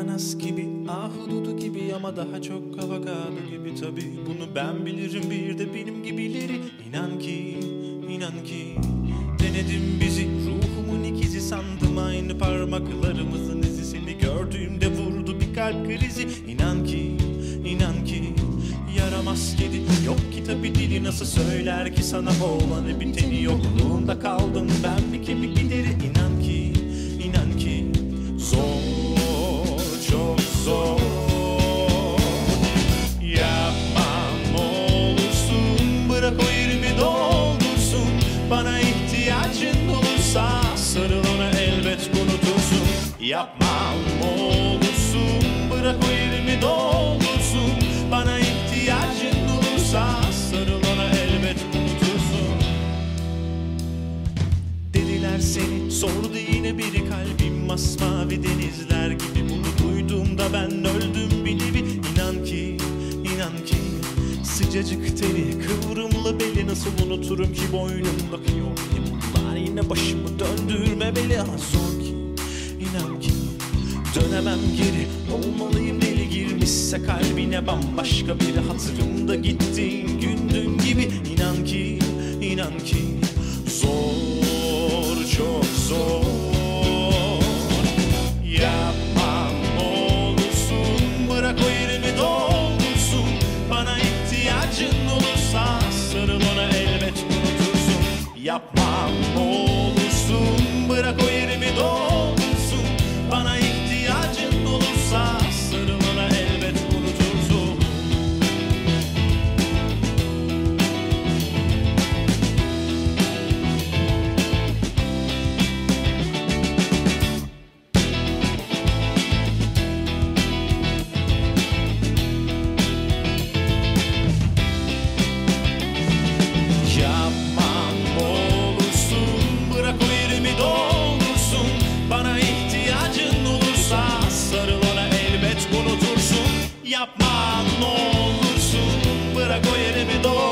Ananas gibi, ahududu gibi ama daha çok avokado gibi. Tabi Bunu ben bilirim bir de benim gibileri. İnan ki, inan ki Denedim bizi, ruhumun ikizi sandım Aynı parmaklarımızın izi. Seni gördüğümde vurdu bir kalp krizi. İnan ki, inan ki Yaramaz kedi. Yok ki tabi dili nasıl söyler ki sana olanı biteni. Yokluğunda kaldım ben bir kemik gideri İnan Bana ihtiyacın olursa Sarıl ona elbet unutursun. Yapma ne olursun Bırak o yerimi doldursun. Bana ihtiyacın olursa Sarıl ona elbet unutursun. Dediler seni sordu yine biri kalbim. Masmavi denizler gibi Bunu duyduğumda ben öldüm bir nevi. İnan ki, inan ki Sıcacık teni, kıvrımlı beli Nasıl unuturum ki boynumdaki o Bunlar yine başımı döndürmemeli Ha zor ki, inan ki Dönemem geri, olmalıyım deli girmişse kalbine bambaşka biri Hatırımda gittiğin gündün gibi. İnan ki, inan ki Zor, çok zor. Yapma ne olursun unutursun Yapma Yapma ne olursun. Bırak o yerimi doldursun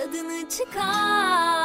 Tadını çıkar